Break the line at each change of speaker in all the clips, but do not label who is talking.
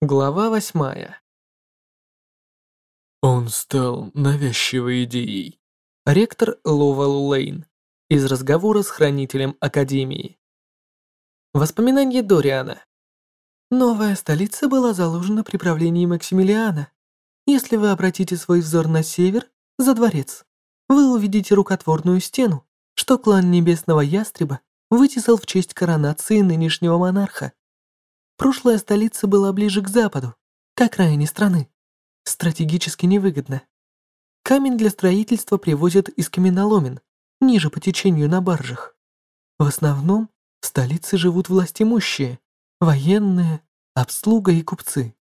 Глава восьмая.
Он стал навязчивой идеей.
Ректор Ловел Лейн из разговора с хранителем Академии. Воспоминания Дориана. Новая столица была заложена при правлении Максимилиана. Если вы обратите свой взор на север, за дворец, вы увидите рукотворную стену, что клан Небесного Ястреба вытесал в честь коронации нынешнего монарха. Прошлая столица была ближе к западу, к окраине страны. Стратегически невыгодно. Камень для строительства привозят из каменоломен, ниже по течению на баржах. В основном в столице живут властимущие, военные, обслуга и купцы.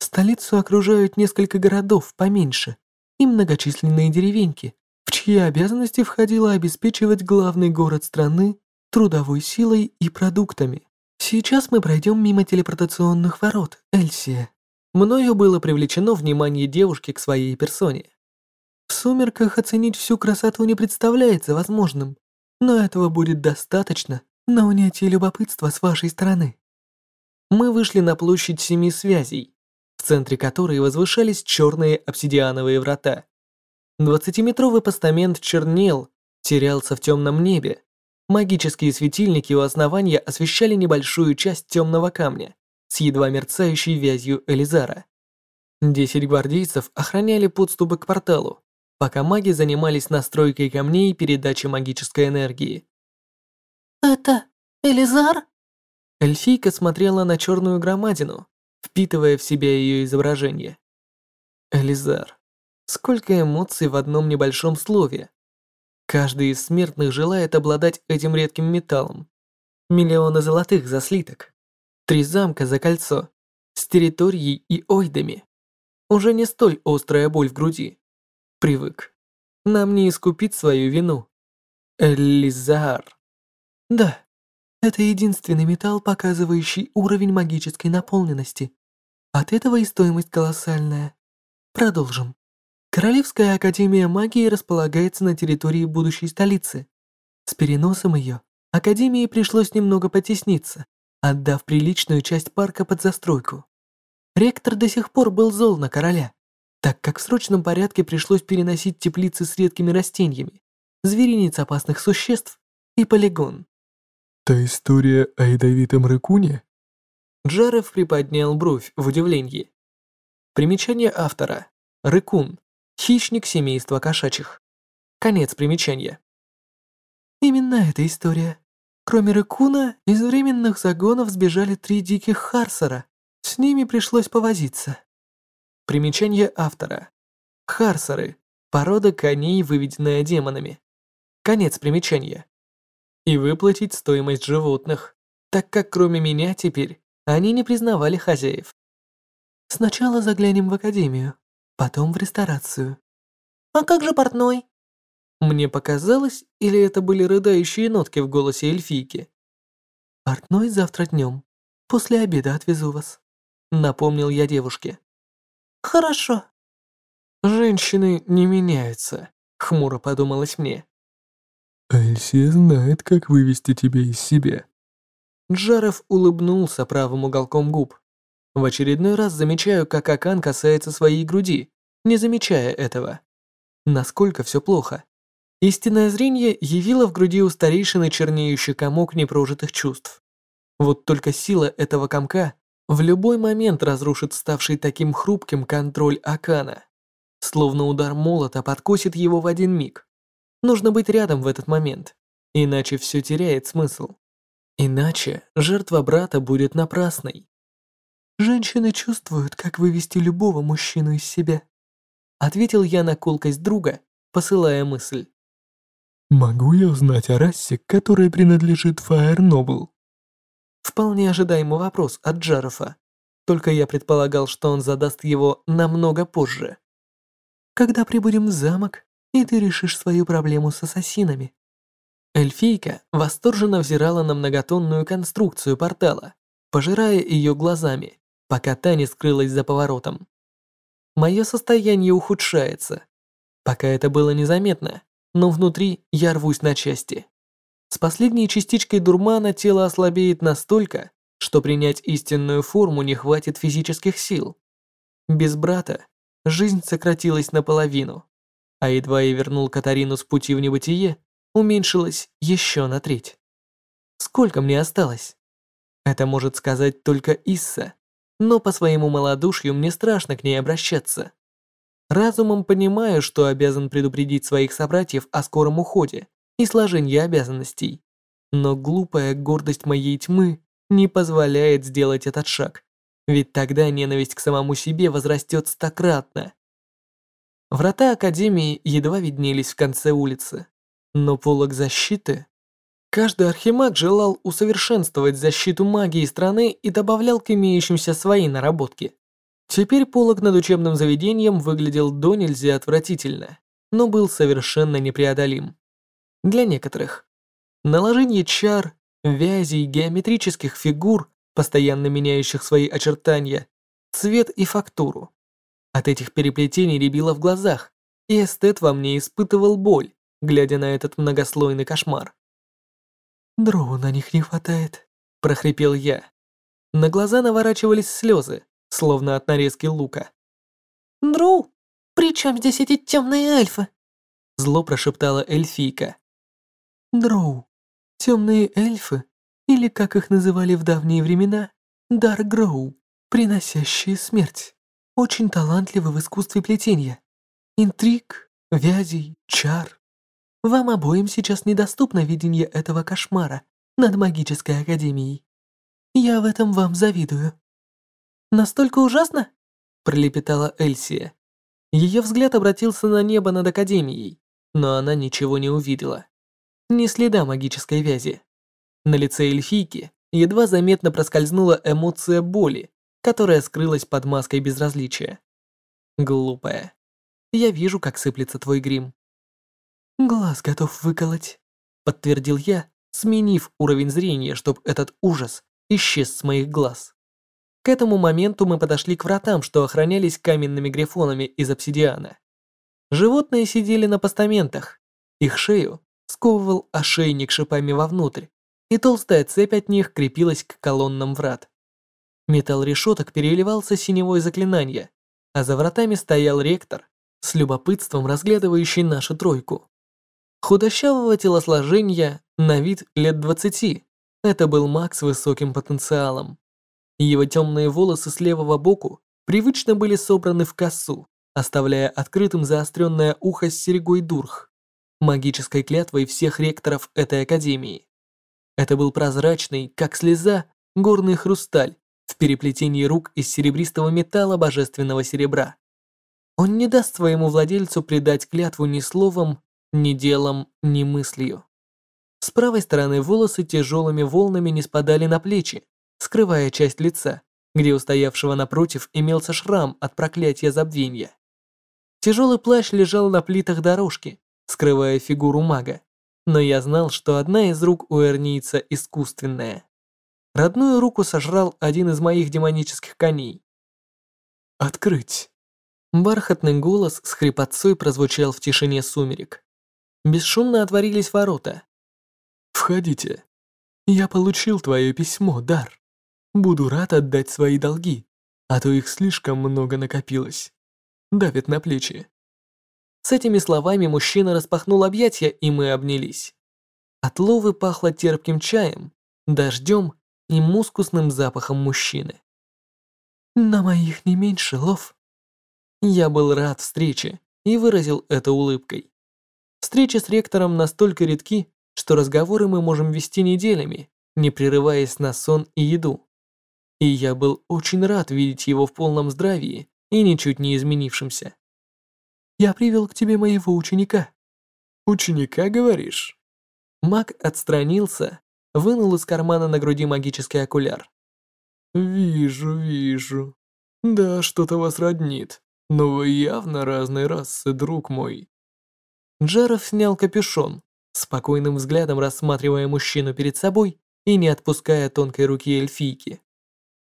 Столицу окружают несколько городов поменьше и многочисленные деревеньки, в чьи обязанности входило обеспечивать главный город страны трудовой силой и продуктами. Сейчас мы пройдем мимо телепортационных ворот, Эльсия. Мною было привлечено внимание девушки к своей персоне. В сумерках оценить всю красоту не представляется возможным, но этого будет достаточно на унятие любопытства с вашей стороны. Мы вышли на площадь Семи Связей, в центре которой возвышались черные обсидиановые врата. Двадцатиметровый постамент чернел, терялся в темном небе, Магические светильники у основания освещали небольшую часть темного камня с едва мерцающей вязью Элизара. Десять гвардейцев охраняли подступы к порталу, пока маги занимались настройкой камней и передачей магической энергии.
«Это Элизар?»
Эльфийка смотрела на черную громадину, впитывая в себя ее изображение. Элизар. Сколько эмоций в одном небольшом слове. Каждый из смертных желает обладать этим редким металлом. Миллионы золотых за слиток. Три замка за кольцо. С территорией и ойдами. Уже не столь острая боль в груди. Привык. Нам не искупить свою вину. Элизар. Да, это единственный металл, показывающий уровень магической наполненности. От этого и стоимость колоссальная. Продолжим. Королевская академия магии располагается на территории будущей столицы. С переносом ее академии пришлось немного потесниться, отдав приличную часть парка под застройку. Ректор до сих пор был зол на короля, так как в срочном порядке пришлось переносить теплицы с редкими растениями, зверинец опасных существ и полигон.
Та история о ядовитом рыкуне?
Джаров приподнял бровь в удивлении. Примечание автора. Рыкун Хищник семейства кошачьих. Конец примечания. Именно эта история. Кроме Рыкуна, из временных загонов сбежали три диких Харсера. С ними пришлось повозиться. Примечание автора. Харсеры – порода коней, выведенная демонами. Конец примечания. И выплатить стоимость животных, так как кроме меня теперь они не признавали хозяев. Сначала заглянем в академию потом в ресторацию.
«А как же портной?»
Мне показалось, или это были рыдающие нотки в голосе эльфийки? «Портной завтра днем. После обеда отвезу вас», — напомнил я девушке.
«Хорошо».
«Женщины не меняются», — хмуро подумалось мне.
«Эльсия знает, как вывести тебя из себя».
Джаров улыбнулся правым уголком губ. В очередной раз замечаю, как Акан касается своей груди, не замечая этого. Насколько все плохо. Истинное зрение явило в груди у старейшины чернеющий комок непрожитых чувств. Вот только сила этого комка в любой момент разрушит ставший таким хрупким контроль Акана. Словно удар молота подкосит его в один миг. Нужно быть рядом в этот момент, иначе все теряет смысл. Иначе жертва брата будет напрасной. Женщины чувствуют, как вывести любого мужчину из себя. Ответил я на колкость друга, посылая мысль.
Могу я узнать о расе, которая принадлежит Фаер Нобл?
Вполне ожидаемый вопрос от Джарофа. Только я предполагал, что он задаст его намного позже. Когда прибудем в замок, и ты решишь свою проблему с ассасинами. Эльфийка восторженно взирала на многотонную конструкцию портала, пожирая ее глазами пока та не скрылась за поворотом. Мое состояние ухудшается. Пока это было незаметно, но внутри я рвусь на части. С последней частичкой дурмана тело ослабеет настолько, что принять истинную форму не хватит физических сил. Без брата жизнь сократилась наполовину, а едва я вернул Катарину с пути в небытие, уменьшилась еще на треть. Сколько мне осталось? Это может сказать только Исса, но по своему малодушию мне страшно к ней обращаться. Разумом понимаю, что обязан предупредить своих собратьев о скором уходе и сложении обязанностей, но глупая гордость моей тьмы не позволяет сделать этот шаг, ведь тогда ненависть к самому себе возрастет стократно. Врата Академии едва виднелись в конце улицы, но полог защиты... Каждый архимаг желал усовершенствовать защиту магии страны и добавлял к имеющимся свои наработки. Теперь полог над учебным заведением выглядел до нельзя отвратительно, но был совершенно непреодолим. Для некоторых. Наложение чар, вязей, геометрических фигур, постоянно меняющих свои очертания, цвет и фактуру. От этих переплетений рябило в глазах, и эстет во мне испытывал боль, глядя на этот многослойный кошмар.
«Дроу на них не хватает», –
прохрипел я. На глаза наворачивались слезы, словно от нарезки лука.
«Дроу, при чем здесь эти темные эльфы?»
Зло прошептала эльфийка.
«Дроу, темные эльфы, или как их называли в давние времена, Даргроу, приносящие смерть, очень талантливы в искусстве плетения, интриг, вязей, чар. Вам обоим сейчас недоступно видение этого кошмара над магической академией. Я в этом вам завидую».
«Настолько ужасно?»
– пролепетала Эльсия. Ее взгляд обратился на небо над Академией, но она ничего не увидела. Ни следа магической вязи. На лице эльфийки едва заметно проскользнула эмоция боли, которая скрылась под маской безразличия. Глупая. Я вижу, как сыплется твой грим.
«Глаз готов выколоть», — подтвердил я, сменив уровень зрения, чтобы этот ужас исчез с моих глаз.
К этому моменту мы подошли к вратам, что охранялись каменными грифонами из обсидиана. Животные сидели на постаментах. Их шею сковывал ошейник шипами вовнутрь, и толстая цепь от них крепилась к колоннам врат. Металл решеток переливался синевой заклинания, а за вратами стоял ректор, с любопытством разглядывающий нашу тройку. Худощавого телосложения, на вид лет двадцати. Это был маг с высоким потенциалом. Его темные волосы с левого боку привычно были собраны в косу, оставляя открытым заостренное ухо с серьгой дурх, магической клятвой всех ректоров этой академии. Это был прозрачный, как слеза, горный хрусталь в переплетении рук из серебристого металла божественного серебра. Он не даст своему владельцу предать клятву ни словом, ни делом, ни мыслью. С правой стороны волосы тяжелыми волнами не спадали на плечи, скрывая часть лица, где у стоявшего напротив имелся шрам от проклятия забвения. Тяжелый плащ лежал на плитах дорожки, скрывая фигуру мага, но я знал, что одна из рук у эрнийца искусственная. Родную руку сожрал один из моих демонических коней.
«Открыть!»
Бархатный голос с хрипотцой прозвучал в тишине сумерек. Бесшумно отворились ворота.
«Входите. Я получил твое письмо, Дар». Буду рад отдать свои долги, а то их слишком много накопилось. Давит на плечи.
С этими словами мужчина распахнул объятия, и мы обнялись. От Ловы пахло терпким чаем, дождем и мускусным запахом мужчины.
На моих не меньше, Лов.
Я был рад встрече и выразил это улыбкой. Встречи с ректором настолько редки, что разговоры мы можем вести неделями, не прерываясь на сон и еду и я был очень рад видеть его в полном здравии и ничуть не изменившимся.
«Я привел к тебе моего ученика».
«Ученика, говоришь?» Маг отстранился, вынул из кармана на груди магический окуляр.
«Вижу, вижу. Да, что-то вас роднит, но вы явно разной расы, друг мой».
Джаров снял капюшон, спокойным взглядом рассматривая мужчину перед собой и не отпуская тонкой руки эльфийки.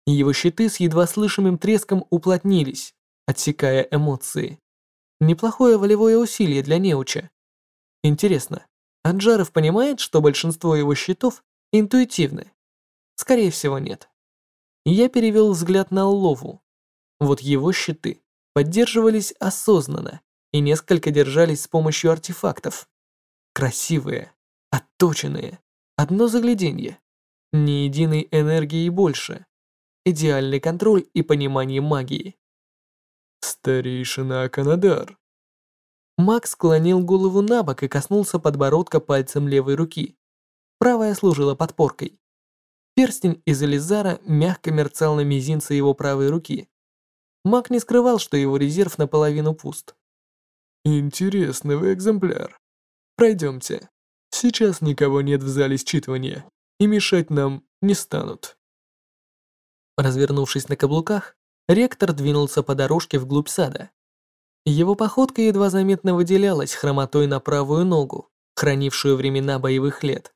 Его щиты с едва слышимым треском уплотнились, отсекая эмоции. Неплохое волевое усилие для неуча. Интересно, Анджаров понимает, что большинство его щитов интуитивны? Скорее всего, нет. Я перевел взгляд на Лову. Вот его щиты поддерживались осознанно и несколько держались с помощью артефактов. Красивые, отточенные, одно загляденье. Ни единой энергии больше. Идеальный контроль и понимание магии.
Старейшина Аканадар.
Макс склонил голову на бок и коснулся подбородка пальцем левой руки. Правая служила подпоркой. Перстень из Элизара мягко мерцал на мизинце его правой руки. Маг не скрывал, что его резерв наполовину пуст.
Интересный вы экземпляр. Пройдемте. Сейчас никого нет в зале считывания, и мешать нам не станут.
Развернувшись на каблуках, ректор двинулся по дорожке вглубь сада. Его походка едва заметно выделялась хромотой на правую ногу, хранившую времена боевых лет.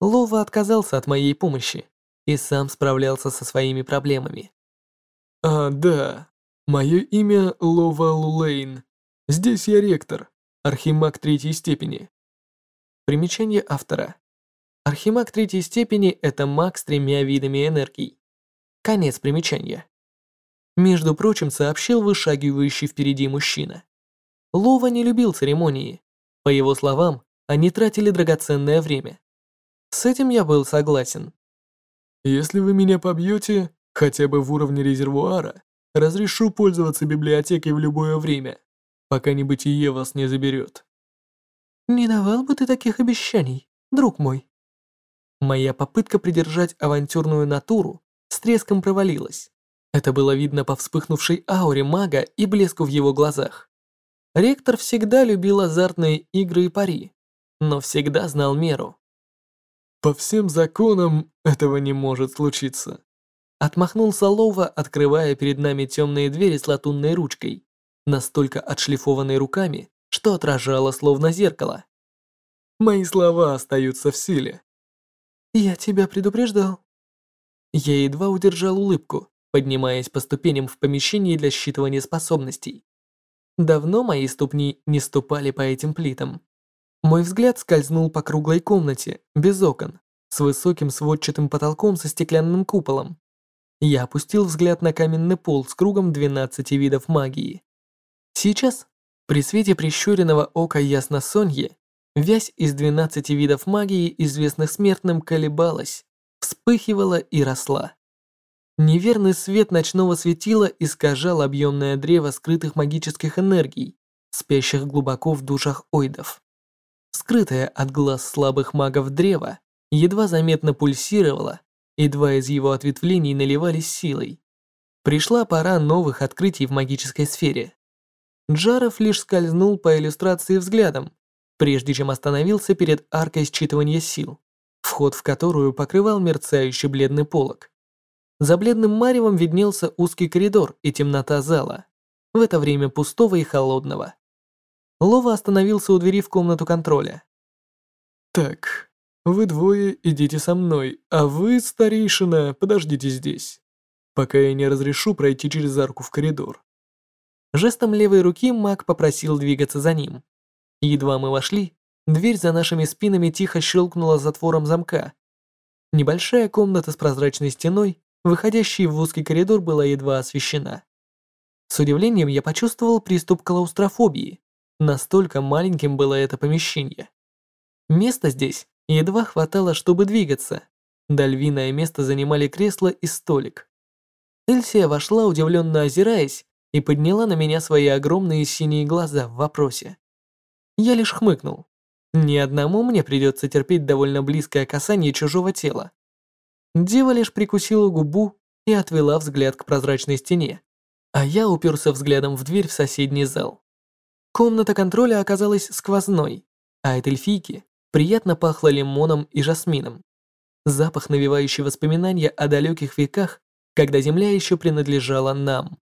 Лова отказался от моей помощи и сам справлялся со своими проблемами.
А, да. Мое имя Лова Лулейн. Здесь я ректор, архимаг третьей степени.
Примечание автора. Архимаг третьей степени – это маг с тремя видами энергий. Конец примечания. Между прочим, сообщил вышагивающий впереди мужчина. Лова не любил церемонии. По его словам, они тратили драгоценное время. С этим я был согласен.
Если вы меня побьете, хотя бы в уровне резервуара, разрешу пользоваться библиотекой в любое время пока небытие вас не заберет.
Не давал бы ты таких обещаний, друг мой.
Моя попытка придержать авантюрную натуру с треском провалилась. Это было видно по вспыхнувшей ауре мага и блеску в его глазах. Ректор всегда любил азартные игры и пари, но всегда знал меру.
«По всем законам этого не может случиться»,
отмахнулся Лова, открывая перед нами темные двери с латунной ручкой настолько отшлифованной руками, что отражало словно зеркало.
Мои слова остаются в силе.
Я тебя предупреждал.
Я едва удержал улыбку, поднимаясь по ступеням в помещении для считывания способностей. Давно мои ступни не ступали по этим плитам. Мой взгляд скользнул по круглой комнате, без окон, с высоким сводчатым потолком со стеклянным куполом. Я опустил взгляд на каменный пол с кругом 12 видов магии. Сейчас, при свете прищуренного ока ясносонье, вязь из 12 видов магии, известных смертным, колебалась, вспыхивала и росла. Неверный свет ночного светила искажал объемное древо скрытых магических энергий, спящих глубоко в душах ойдов. Скрытое от глаз слабых магов древо едва заметно пульсировало, и два из его ответвлений наливались силой. Пришла пора новых открытий в магической сфере. Джаров лишь скользнул по иллюстрации взглядом, прежде чем остановился перед аркой считывания сил, вход в которую покрывал мерцающий бледный полог. За бледным маревом виднелся узкий коридор и темнота зала, в это время пустого и холодного. Лова остановился у двери в комнату контроля.
«Так, вы двое идите со мной, а вы, старейшина, подождите здесь, пока я не разрешу пройти через арку в коридор.
Жестом левой руки маг попросил двигаться за ним. Едва мы вошли, дверь за нашими спинами тихо щелкнула затвором замка. Небольшая комната с прозрачной стеной, выходящей в узкий коридор, была едва освещена. С удивлением я почувствовал приступ клаустрофобии. Настолько маленьким было это помещение. Места здесь едва хватало, чтобы двигаться. Львиное место занимали кресло и столик. Эльсия вошла, удивленно озираясь, и подняла на меня свои огромные синие глаза в вопросе. Я лишь хмыкнул. Ни одному мне придется терпеть довольно близкое касание чужого тела. Дева лишь прикусила губу и отвела взгляд к прозрачной стене, а я уперся взглядом в дверь в соседний зал. Комната контроля оказалась сквозной, а от эльфийки приятно пахло лимоном и жасмином. Запах, навевающий воспоминания о далеких веках, когда земля еще принадлежала нам.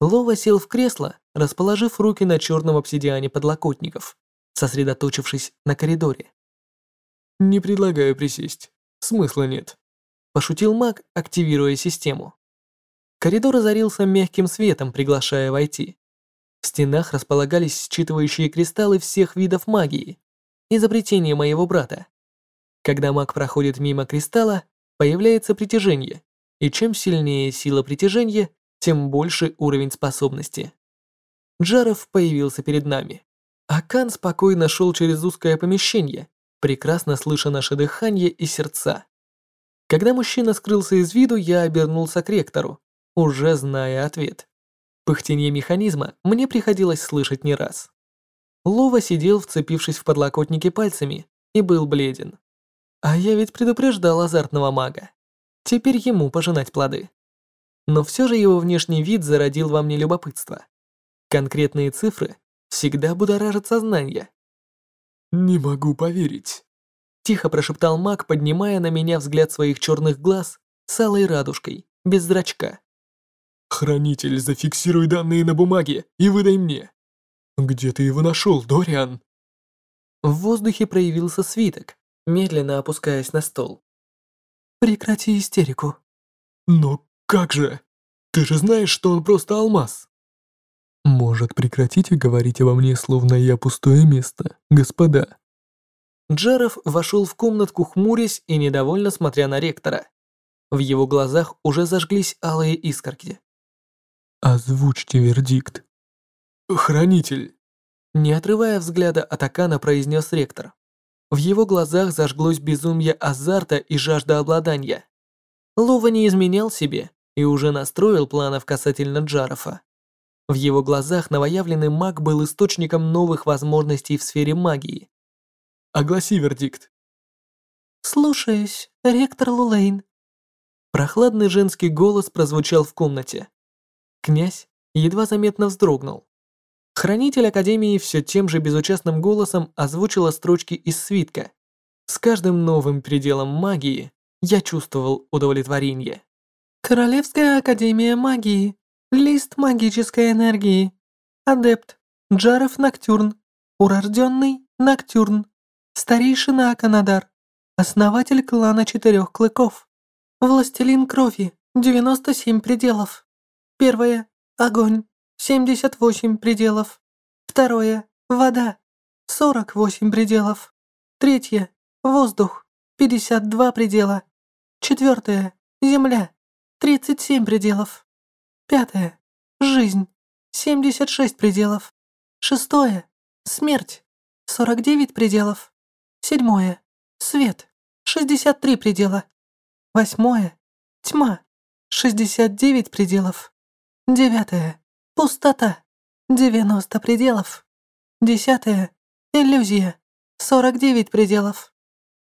Лова сел в кресло, расположив руки на черном обсидиане подлокотников, сосредоточившись на коридоре.
«Не предлагаю присесть. Смысла нет», –
пошутил маг, активируя систему. Коридор озарился мягким светом, приглашая войти. В стенах располагались считывающие кристаллы всех видов магии, изобретение моего брата. Когда маг проходит мимо кристалла, появляется притяжение, и чем сильнее сила притяжения, тем больше уровень способности. Джаров появился перед нами. Акан спокойно шел через узкое помещение, прекрасно слыша наше дыхание и сердца. Когда мужчина скрылся из виду, я обернулся к ректору, уже зная ответ. Пыхтенье механизма мне приходилось слышать не раз. Лова сидел, вцепившись в подлокотники пальцами, и был бледен. А я ведь предупреждал азартного мага. Теперь ему пожинать плоды. Но все же его внешний вид зародил во мне любопытство. Конкретные цифры всегда будоражат сознание.
«Не могу поверить», —
тихо прошептал маг, поднимая на меня взгляд своих черных глаз с алой радужкой, без зрачка.
«Хранитель, зафиксируй данные на бумаге и выдай мне. Где ты его нашел, Дориан?»
В воздухе проявился свиток, медленно опускаясь на стол.
«Прекрати истерику».
«Но как же? Ты же знаешь, что он просто алмаз». «Может, прекратите говорить обо мне, словно я пустое место, господа?»
Джаров вошел в комнатку, хмурясь и недовольно смотря на ректора. В его глазах уже зажглись алые искорки.
«Озвучьте вердикт». «Хранитель».
Не отрывая взгляда от Акана, произнес ректор. В его глазах зажглось безумие азарта и жажда обладания. Лова не изменял себе и уже настроил планов касательно Джарафа. В его глазах новоявленный маг был источником новых возможностей в сфере магии.
«Огласи вердикт».
«Слушаюсь, ректор Лулейн».
Прохладный женский голос прозвучал в комнате. Князь едва заметно вздрогнул. Хранитель Академии все тем же безучастным голосом озвучила строчки из свитка. С каждым новым пределом магии я чувствовал удовлетворение.
Королевская Академия Магии. Лист магической энергии. Адепт. Джаров Ноктюрн. Урожденный Ноктюрн. Старейшина Аканадар. Основатель клана Четырех Клыков. Властелин Крови. 97 пределов. Первое. Огонь. 78 пределов. Второе. Вода. 48 пределов. Третье. Воздух. 52 предела. Четвертое. Земля. 37 пределов. Пятое. Жизнь. 76 пределов. Шестое. Смерть. 49 пределов. Седьмое. Свет. 63 предела. Восьмое. Тьма. 69 пределов. Девятое. Пустота. 90 пределов. Десятое. Иллюзия. 49 пределов.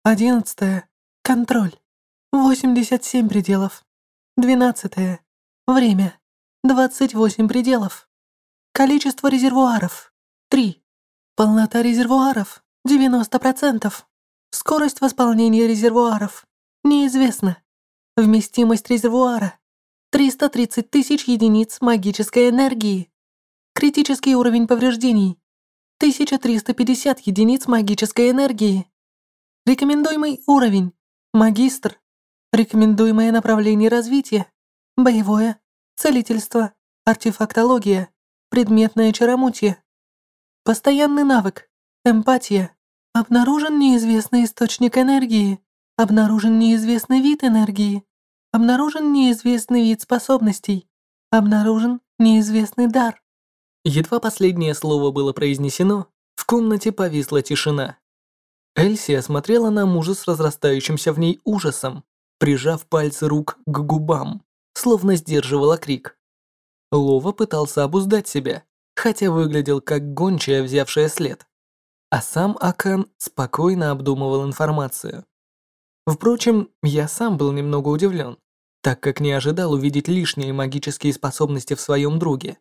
Одиннадцатое. Контроль. 87 пределов. Двенадцатое. Время. 28 пределов. Количество резервуаров. 3. Полнота резервуаров. 90%. Скорость восполнения резервуаров. Неизвестна. Вместимость резервуара. 330 тысяч единиц магической энергии. Критический уровень повреждений. 1350 единиц магической энергии. Рекомендуемый уровень. Магистр. Рекомендуемое направление развития. Боевое. Целительство. Артефактология. Предметное чаромутие. Постоянный навык. Эмпатия. Обнаружен неизвестный источник энергии. Обнаружен неизвестный вид энергии. Обнаружен неизвестный вид способностей. Обнаружен неизвестный дар.
Едва последнее слово было произнесено, в комнате повисла тишина. Эльсия смотрела на мужа с разрастающимся в ней ужасом прижав пальцы рук к губам, словно сдерживала крик. Лова пытался обуздать себя, хотя выглядел как гончая, взявшая след. А сам Акан спокойно обдумывал информацию. Впрочем, я сам был немного удивлен, так как не ожидал увидеть лишние магические способности в своем друге.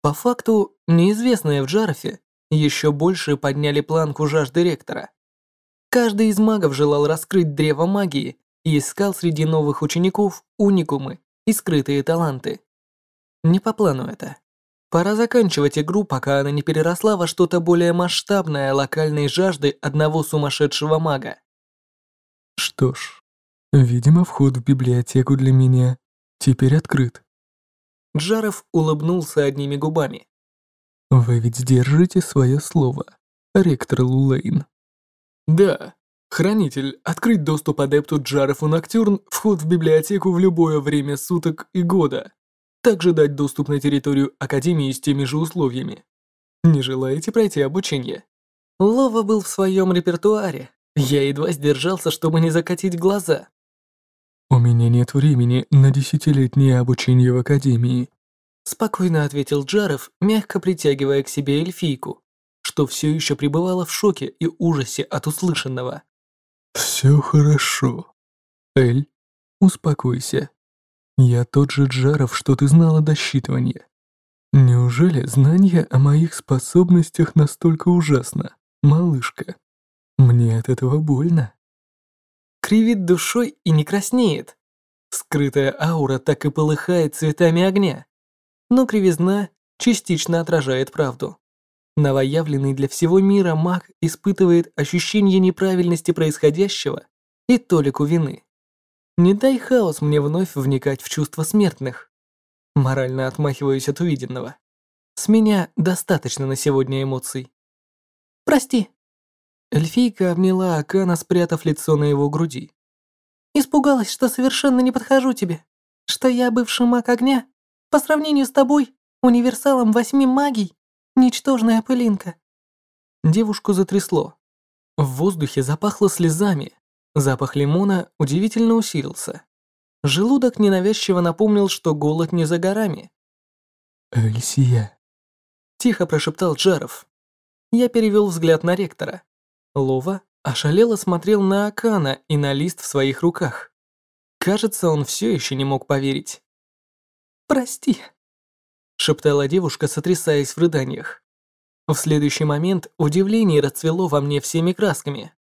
По факту, неизвестные в Джарафе еще больше подняли планку жажды ректора. Каждый из магов желал раскрыть древо магии и искал среди новых учеников уникумы и скрытые таланты. Не по плану это. Пора заканчивать игру, пока она не переросла во что-то более масштабное локальной жажды одного сумасшедшего мага.
Что ж, видимо, вход в библиотеку для меня теперь открыт.
Джаров улыбнулся одними губами.
Вы ведь сдержите свое слово, ректор Лулейн.
Да,
Хранитель, открыть доступ адепту Джарефу Ноктюрн, вход в библиотеку в любое время суток и года. Также дать доступ на территорию Академии с теми же условиями. Не желаете пройти обучение?
Лова был в своем репертуаре. Я едва сдержался, чтобы не закатить глаза.
«У меня нет времени на десятилетнее обучение в Академии»,
спокойно ответил Джаров, мягко притягивая к себе эльфийку, что все еще пребывала в шоке и ужасе от услышанного.
«Все хорошо. Эль, успокойся. Я тот же Джаров, что ты знала до считывания. Неужели знание о моих способностях настолько ужасно, малышка? Мне от этого больно».
Кривит душой и не краснеет. Скрытая аура так и полыхает цветами огня. Но кривизна частично отражает правду. Новоявленный для всего мира маг испытывает ощущение неправильности происходящего и толику вины. Не дай хаос мне вновь вникать в чувства смертных. Морально отмахиваюсь от увиденного. С меня достаточно на сегодня эмоций.
Прости.
Эльфийка обняла Акана, спрятав лицо на его груди.
Испугалась, что совершенно не подхожу тебе. Что я бывший маг огня. По сравнению с тобой, универсалом восьми магий, Ничтожная пылинка.
Девушку затрясло. В воздухе запахло слезами. Запах лимона удивительно усилился. Желудок ненавязчиво напомнил, что голод не за горами.
«Эльсия», —
тихо прошептал Джаров. Я перевел взгляд на ректора. Лова ошалело смотрел на Акана и на лист в своих руках. Кажется, он все еще не мог поверить.
«Прости»,
шептала девушка, сотрясаясь в рыданиях. В следующий момент удивление расцвело во мне всеми красками.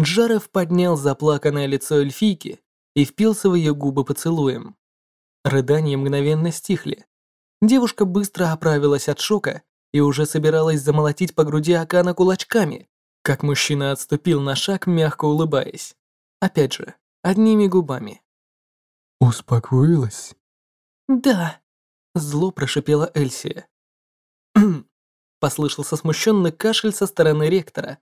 Джаров поднял заплаканное лицо эльфийки и впился в ее губы поцелуем. Рыдания мгновенно стихли. Девушка быстро оправилась от шока и уже собиралась замолотить по груди Акана кулачками, как мужчина отступил на шаг, мягко улыбаясь. Опять же, одними губами.
«Успокоилась?»
«Да»,
Зло прошипела Эльсия. Послышался смущенный кашель со стороны ректора.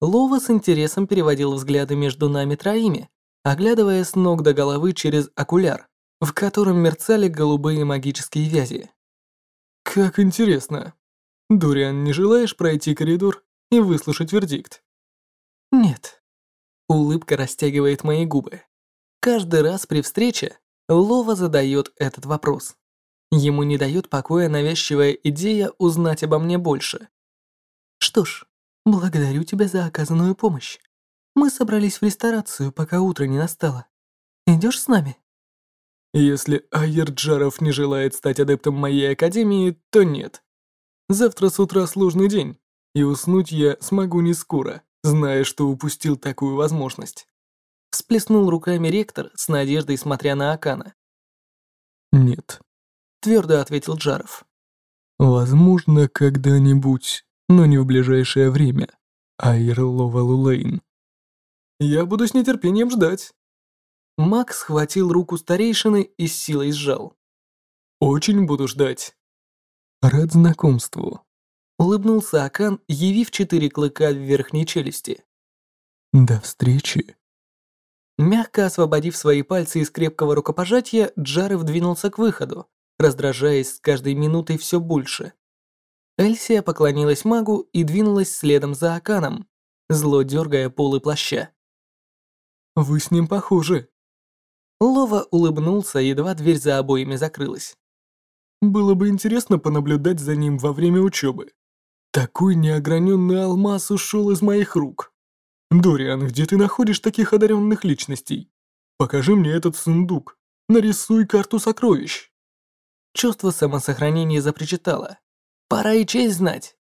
Лова с интересом переводил взгляды между нами троими, оглядывая с ног до головы через окуляр, в котором мерцали голубые магические вязи.
«Как интересно. Дуриан, не желаешь пройти коридор и выслушать вердикт?»
«Нет». Улыбка растягивает мои губы. Каждый раз при встрече Лова задает этот вопрос. Ему не дает покоя навязчивая идея узнать обо мне больше.
Что ж, благодарю тебя за оказанную помощь. Мы собрались в ресторацию, пока утро не настало. Идешь с нами?
Если Айер Джаров не желает стать адептом моей академии, то нет. Завтра с утра сложный день, и уснуть я смогу не скоро, зная, что упустил такую возможность.
Всплеснул руками ректор с надеждой, смотря на Акана.
Нет,
твердо ответил Джаров.
Возможно, когда-нибудь, но не в ближайшее время. Айрлова Лулейн. Я буду с нетерпением ждать.
Макс схватил руку старейшины и с силой сжал.
Очень буду ждать. Рад знакомству.
Улыбнулся Акан, явив четыре клыка в верхней челюсти.
До встречи.
Мягко освободив свои пальцы из крепкого рукопожатия, Джаров двинулся к выходу, раздражаясь с каждой минутой все больше. Эльсия поклонилась магу и двинулась следом за Аканом, зло дергая полы плаща.
«Вы с ним похожи».
Лова улыбнулся, едва дверь за обоими закрылась.
«Было бы интересно понаблюдать за ним во время учебы. Такой неограненный алмаз ушел из моих рук. Дориан, где ты находишь таких одаренных личностей? Покажи мне этот сундук. Нарисуй карту сокровищ».
Чувство самосохранения запричитало. Пора и честь знать.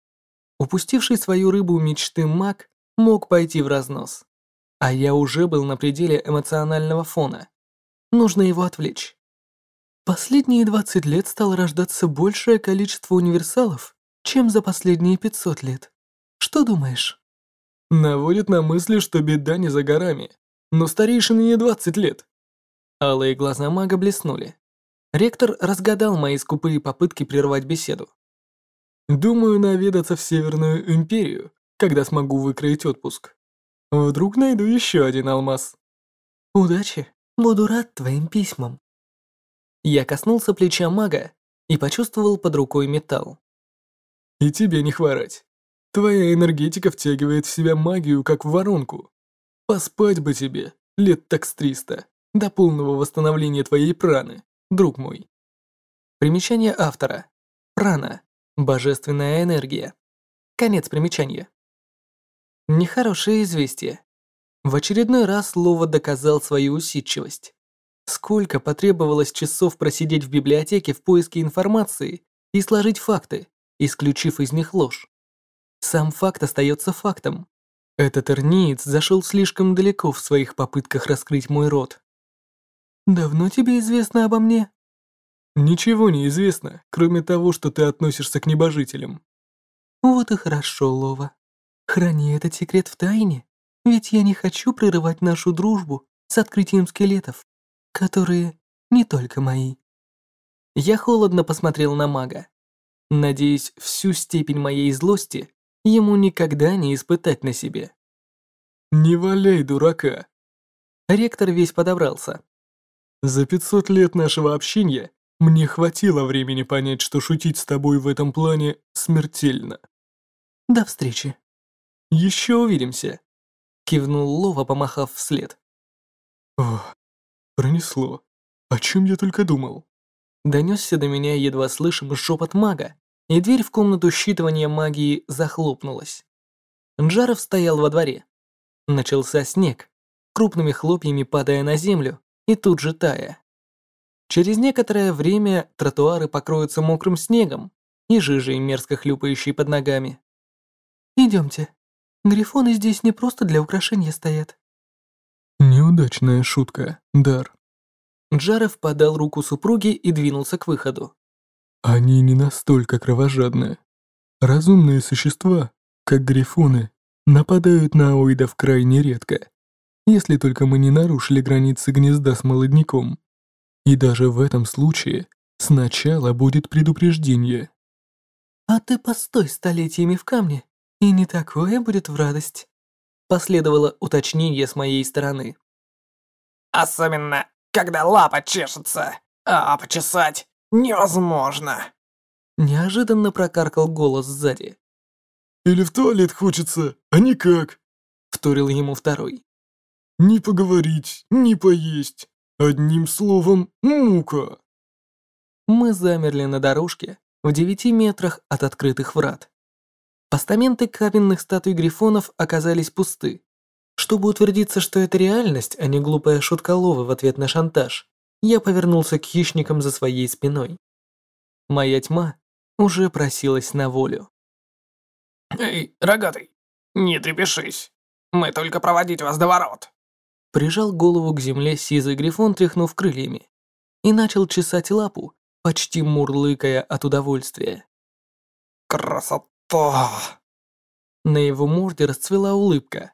Упустивший свою рыбу мечты маг мог пойти в разнос. А я уже был на пределе эмоционального фона. Нужно его отвлечь.
Последние 20 лет стало рождаться большее количество универсалов, чем за последние 500 лет. Что думаешь?
Наводит на мысли, что беда не за горами. Но старейшине не 20 лет.
Алые глаза мага блеснули. Ректор разгадал мои скупые попытки прервать беседу.
«Думаю наведаться в Северную Империю, когда смогу выкроить отпуск.
Вдруг найду еще один алмаз.
Удачи. Буду рад твоим письмам.
Я коснулся плеча мага и почувствовал под рукой металл. И тебе не хворать. Твоя энергетика втягивает в себя магию, как в воронку. Поспать бы тебе, лет так с триста, до полного восстановления твоей праны, друг мой. Примечание автора. Прана. Божественная энергия. Конец примечания. Нехорошее известие. В очередной раз Лова доказал свою усидчивость. Сколько потребовалось часов просидеть в библиотеке в поиске информации и сложить факты, исключив из них ложь. Сам факт остается фактом. Этот эрниец зашел слишком далеко в своих попытках раскрыть мой рот.
«Давно тебе известно обо мне?»
«Ничего не известно, кроме того, что ты относишься к небожителям».
«Вот и хорошо, Лова. Храни этот секрет в тайне, ведь я не хочу прерывать нашу дружбу с открытием скелетов, которые не только мои».
Я холодно посмотрел на мага. Надеюсь, всю степень моей злости ему никогда не испытать на себе. «Не валяй, дурака!» Ректор весь подобрался. «За 500 лет нашего общения мне хватило времени понять, что шутить с тобой в этом плане смертельно».
«До встречи».
«Еще увидимся», — кивнул Лова, помахав вслед. «Ох, пронесло. О чем я только думал?» Донесся до меня едва слышимый шепот мага, и дверь в комнату считывания магии захлопнулась. Джаров стоял во дворе. Начался снег, крупными хлопьями падая на землю и тут же тая. Через некоторое время тротуары покроются мокрым снегом и жижей, мерзко хлюпающей под ногами.
Идемте. Грифоны здесь не просто для украшения стоят.
Неудачная шутка, Дар.
Джаров подал руку супруге и двинулся к выходу.
Они не настолько кровожадны. Разумные существа, как грифоны, нападают на аоидов крайне редко, если только мы не нарушили границы гнезда с молодняком. И даже в этом случае сначала будет предупреждение.
«А ты постой столетиями в камне, и не такое будет в радость»,
последовало уточнение с моей стороны.
«Особенно, когда лапа чешется, а почесать невозможно!»
Неожиданно прокаркал голос сзади.
«Или в туалет хочется, а никак!»
Вторил ему второй.
«Ни поговорить, ни поесть. Одним словом, мука!»
Мы замерли на дорожке в девяти метрах от открытых врат. Постаменты каменных статуй грифонов оказались пусты. Чтобы утвердиться, что это реальность, а не глупая шутка Ловы в ответ на шантаж, я повернулся к хищникам за своей спиной. Моя тьма уже просилась на волю.
«Эй, рогатый, не трепешись. Мы только проводить вас до ворот».
Прижал голову к земле сизый грифон, тряхнув крыльями, и начал чесать лапу, почти мурлыкая от удовольствия.
«Красота!»
На его морде расцвела улыбка.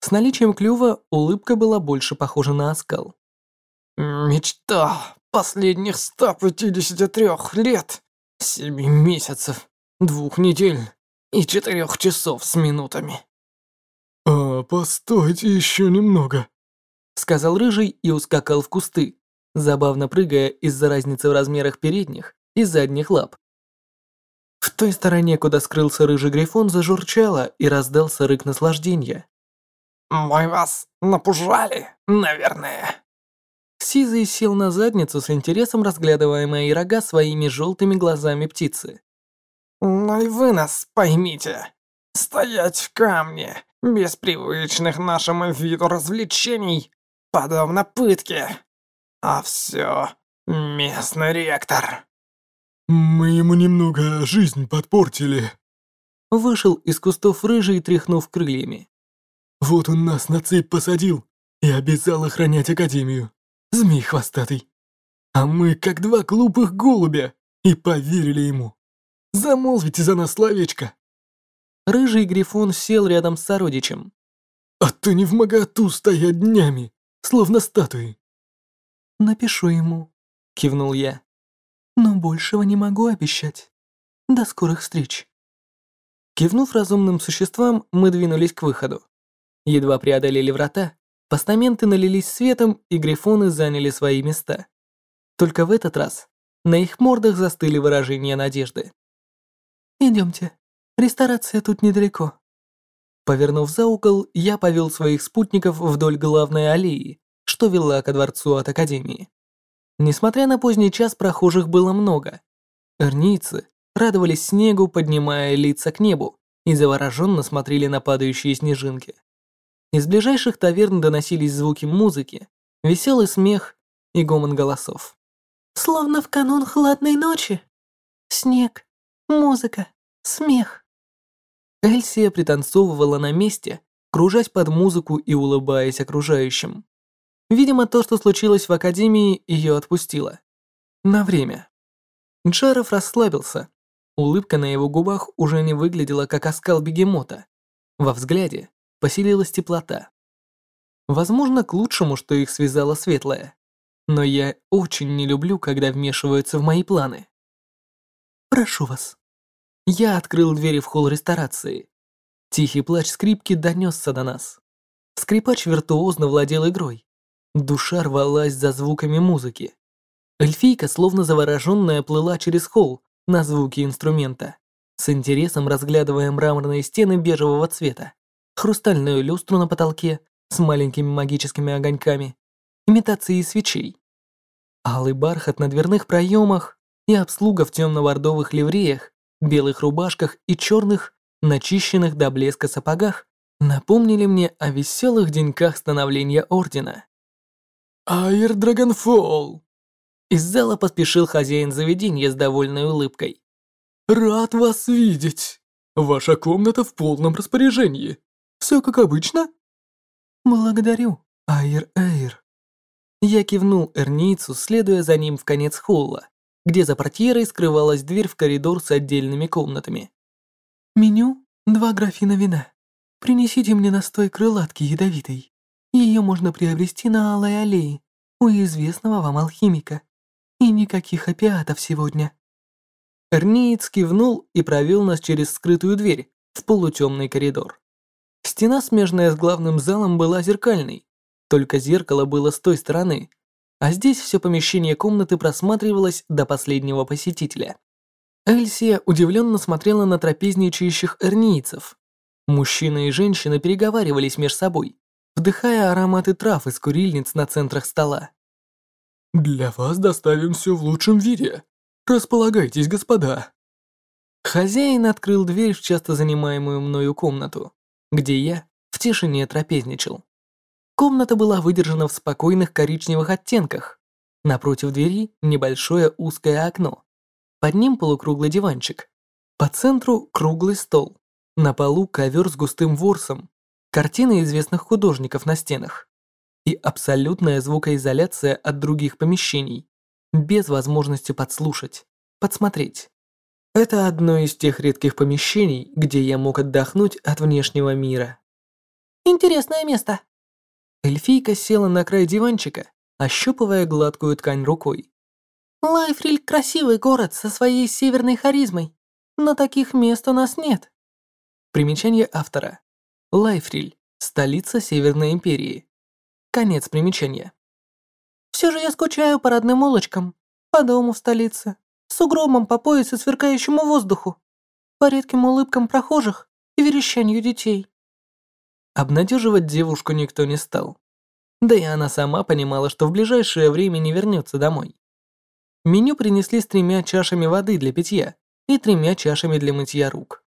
С наличием клюва улыбка была больше похожа на оскал.
Мечта последних 153 лет, 7 месяцев, двух недель и четырех часов с минутами.
«А, постойте еще немного», —
сказал Рыжий и ускакал в кусты, забавно прыгая из-за разницы в размерах передних и задних лап. В той стороне, куда скрылся Рыжий Грифон, зажурчало и раздался рык наслаждения.
«Мы вас напужали, наверное».
Сизый сел на задницу с интересом, разглядывая мои рога своими желтыми глазами птицы.
«Ну и вы нас поймите. Стоять в камне, без привычных нашему виду развлечений, подобно пытке. А все местный ректор».
«Мы ему немного жизнь подпортили».
Вышел из кустов рыжий, тряхнув крыльями.
«Вот он нас на цепь посадил и обязал охранять Академию змей хвостатый. А мы как два глупых голубя и поверили ему. Замолвите за нас словечко.
Рыжий грифон сел рядом с сородичем.
А то не в моготу стоять днями, словно статуи.
Напишу ему, кивнул я. Но большего не могу обещать. До скорых встреч.
Кивнув разумным существам, мы двинулись к выходу. Едва преодолели врата, постаменты налились светом, и грифоны заняли свои места. Только в этот раз на их мордах застыли выражения надежды.
«Идемте, ресторация тут недалеко».
Повернув за угол, я повел своих спутников вдоль главной аллеи, что вела ко дворцу от Академии. Несмотря на поздний час, прохожих было много. Эрницы радовались снегу, поднимая лица к небу, и завороженно смотрели на падающие снежинки. Из ближайших таверн доносились звуки музыки, веселый смех и гомон голосов.
«Словно в канун хладной ночи. Снег, музыка, смех».
Эльсия пританцовывала на месте, кружась под музыку и улыбаясь окружающим. Видимо, то, что случилось в Академии, ее отпустило. На время. Джаров расслабился. Улыбка на его губах уже не выглядела как оскал бегемота. Во взгляде поселилась теплота. Возможно, к лучшему, что их связала светлая. Но я очень не люблю, когда вмешиваются в мои планы.
«Прошу вас».
Я открыл двери в холл ресторации. Тихий плач скрипки донесся до нас. Скрипач виртуозно владел игрой. Душа рвалась за звуками музыки. Эльфийка, словно завороженная, плыла через холл на звуки инструмента, с интересом разглядывая мраморные стены бежевого цвета, хрустальную люстру на потолке с маленькими магическими огоньками, имитацией свечей, алый бархат на дверных проемах и обслуга в темно-бордовых ливреях, белых рубашках и черных, начищенных до блеска сапогах напомнили мне о веселых деньках становления Ордена.
«Айр Драгонфолл!»
Из зала поспешил хозяин заведения с довольной улыбкой.
«Рад вас видеть! Ваша комната в полном распоряжении. Все как обычно?»
«Благодарю, Айр Эйр».
Я кивнул Эрницу, следуя за ним в конец холла, где за портьерой скрывалась дверь в коридор с отдельными комнатами.
«Меню – два графина вина. Принесите мне настой крылатки ядовитой. Ее можно приобрести на Алой аллее у известного вам алхимика. И никаких опиатов сегодня».
Эрниец кивнул и провел нас через скрытую дверь в полутемный коридор. Стена, смежная с главным залом, была зеркальной, только зеркало было с той стороны, а здесь все помещение комнаты просматривалось до последнего посетителя. Эльсия удивленно смотрела на трапезничающих эрнийцев. Мужчины и женщины переговаривались между собой, вдыхая ароматы трав из курильниц на центрах стола.
«Для вас доставим все в лучшем виде. Располагайтесь, господа».
Хозяин открыл дверь в часто занимаемую мною комнату, где я в тишине трапезничал. Комната была выдержана в спокойных коричневых оттенках. Напротив двери небольшое узкое окно. Под ним полукруглый диванчик. По центру круглый стол. На полу ковер с густым ворсом, картины известных художников на стенах и абсолютная звукоизоляция от других помещений, без возможности подслушать, подсмотреть. Это одно из тех редких помещений, где я мог отдохнуть от внешнего мира.
«Интересное место».
Эльфийка села на край диванчика, ощупывая гладкую ткань рукой.
«Лайфриль – красивый город со своей северной харизмой, но таких мест у нас нет».
Примечание автора. Лайфриль – столица Северной Империи. Конец примечания.
Все же я скучаю по родным улочкам, по дому в столице, с угромом по пояс и сверкающему воздуху, по редким улыбкам прохожих и верещанию детей.
Обнадеживать девушку никто не стал. Да и она сама понимала, что в ближайшее время не вернется домой. Меню принесли с тремя чашами воды для питья и тремя чашами для мытья рук.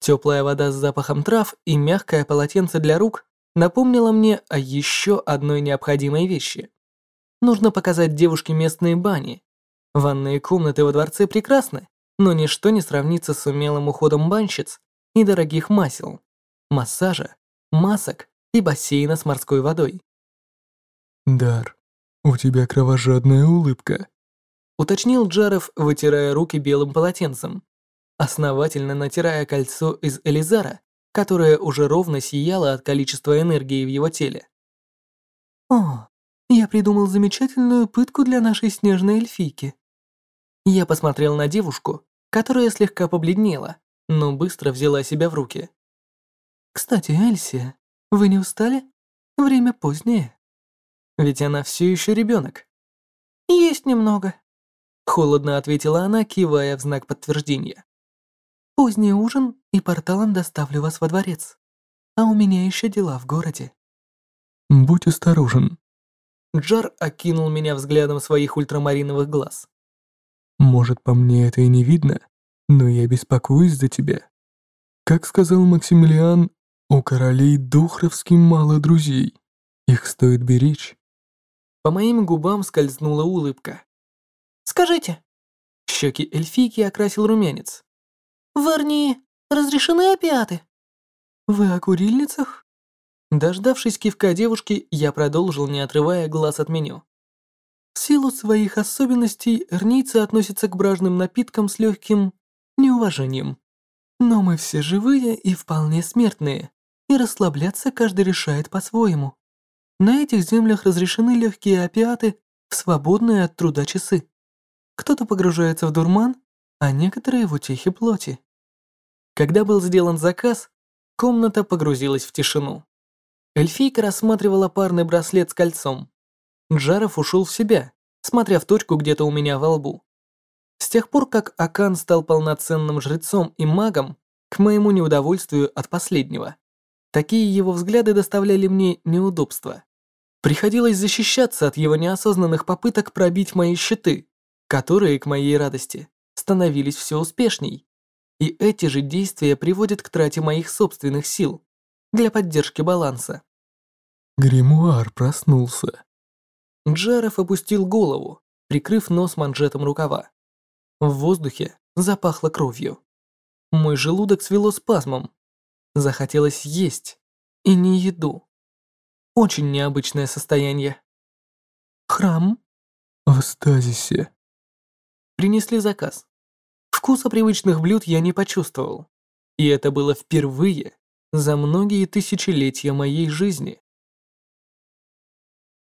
Теплая вода с запахом трав и мягкое полотенце для рук напомнило мне о еще одной необходимой вещи. Нужно показать девушке местные бани. Ванные комнаты во дворце прекрасны, но ничто не сравнится с умелым уходом банщиц и дорогих масел, массажа, масок и бассейна с морской водой.
«Дар, у тебя кровожадная улыбка»,
уточнил Джаров, вытирая руки белым полотенцем основательно натирая кольцо из Элизара, которое уже ровно сияло от количества энергии в его теле.
«О, я придумал замечательную пытку для нашей снежной эльфийки».
Я посмотрел на девушку, которая слегка побледнела, но быстро взяла себя в руки.
«Кстати, Эльсия, Вы не устали? Время позднее. Ведь она все еще ребенок.
Есть немного.
Холодно ответила она, кивая в знак подтверждения.
Поздний ужин и порталом доставлю вас во дворец. А у меня еще дела в городе.
Будь осторожен.
Джар окинул меня взглядом своих ультрамариновых глаз.
Может, по мне это и не видно, но я беспокоюсь за тебя. Как сказал Максимилиан, у королей Духровским мало друзей. Их стоит беречь.
По моим губам скользнула улыбка.
«Скажите».
Щеки эльфийки окрасил румянец.
«В Арнии разрешены опиаты?»
«Вы о курильницах?» Дождавшись кивка девушки, я продолжил, не отрывая глаз от меню. В силу своих особенностей, эрнийцы относятся к бражным напиткам с легким неуважением. Но мы все живые и вполне смертные, и расслабляться каждый решает по-своему. На этих землях разрешены легкие опиаты в свободные от труда часы. Кто-то погружается в дурман, а некоторые в утехе плоти. Когда был сделан заказ, комната погрузилась в тишину. Эльфийка рассматривала парный браслет с кольцом. Джаров ушел в себя, смотря в точку где-то у меня во лбу. С тех пор, как Акан стал полноценным жрецом и магом, к моему неудовольствию от последнего, такие его взгляды доставляли мне неудобства. Приходилось защищаться от его неосознанных попыток пробить мои щиты, которые, к моей радости, становились все успешней. И эти же действия приводят к трате моих собственных сил для поддержки баланса.
Гримуар проснулся.
Джаров опустил голову, прикрыв нос манжетом рукава. В воздухе запахло кровью. Мой желудок свело спазмом. Захотелось есть. И не еду. Очень необычное состояние. Храм?
В стазисе.
Принесли заказ. Вкуса привычных блюд я не почувствовал. И это было впервые за многие тысячелетия моей жизни.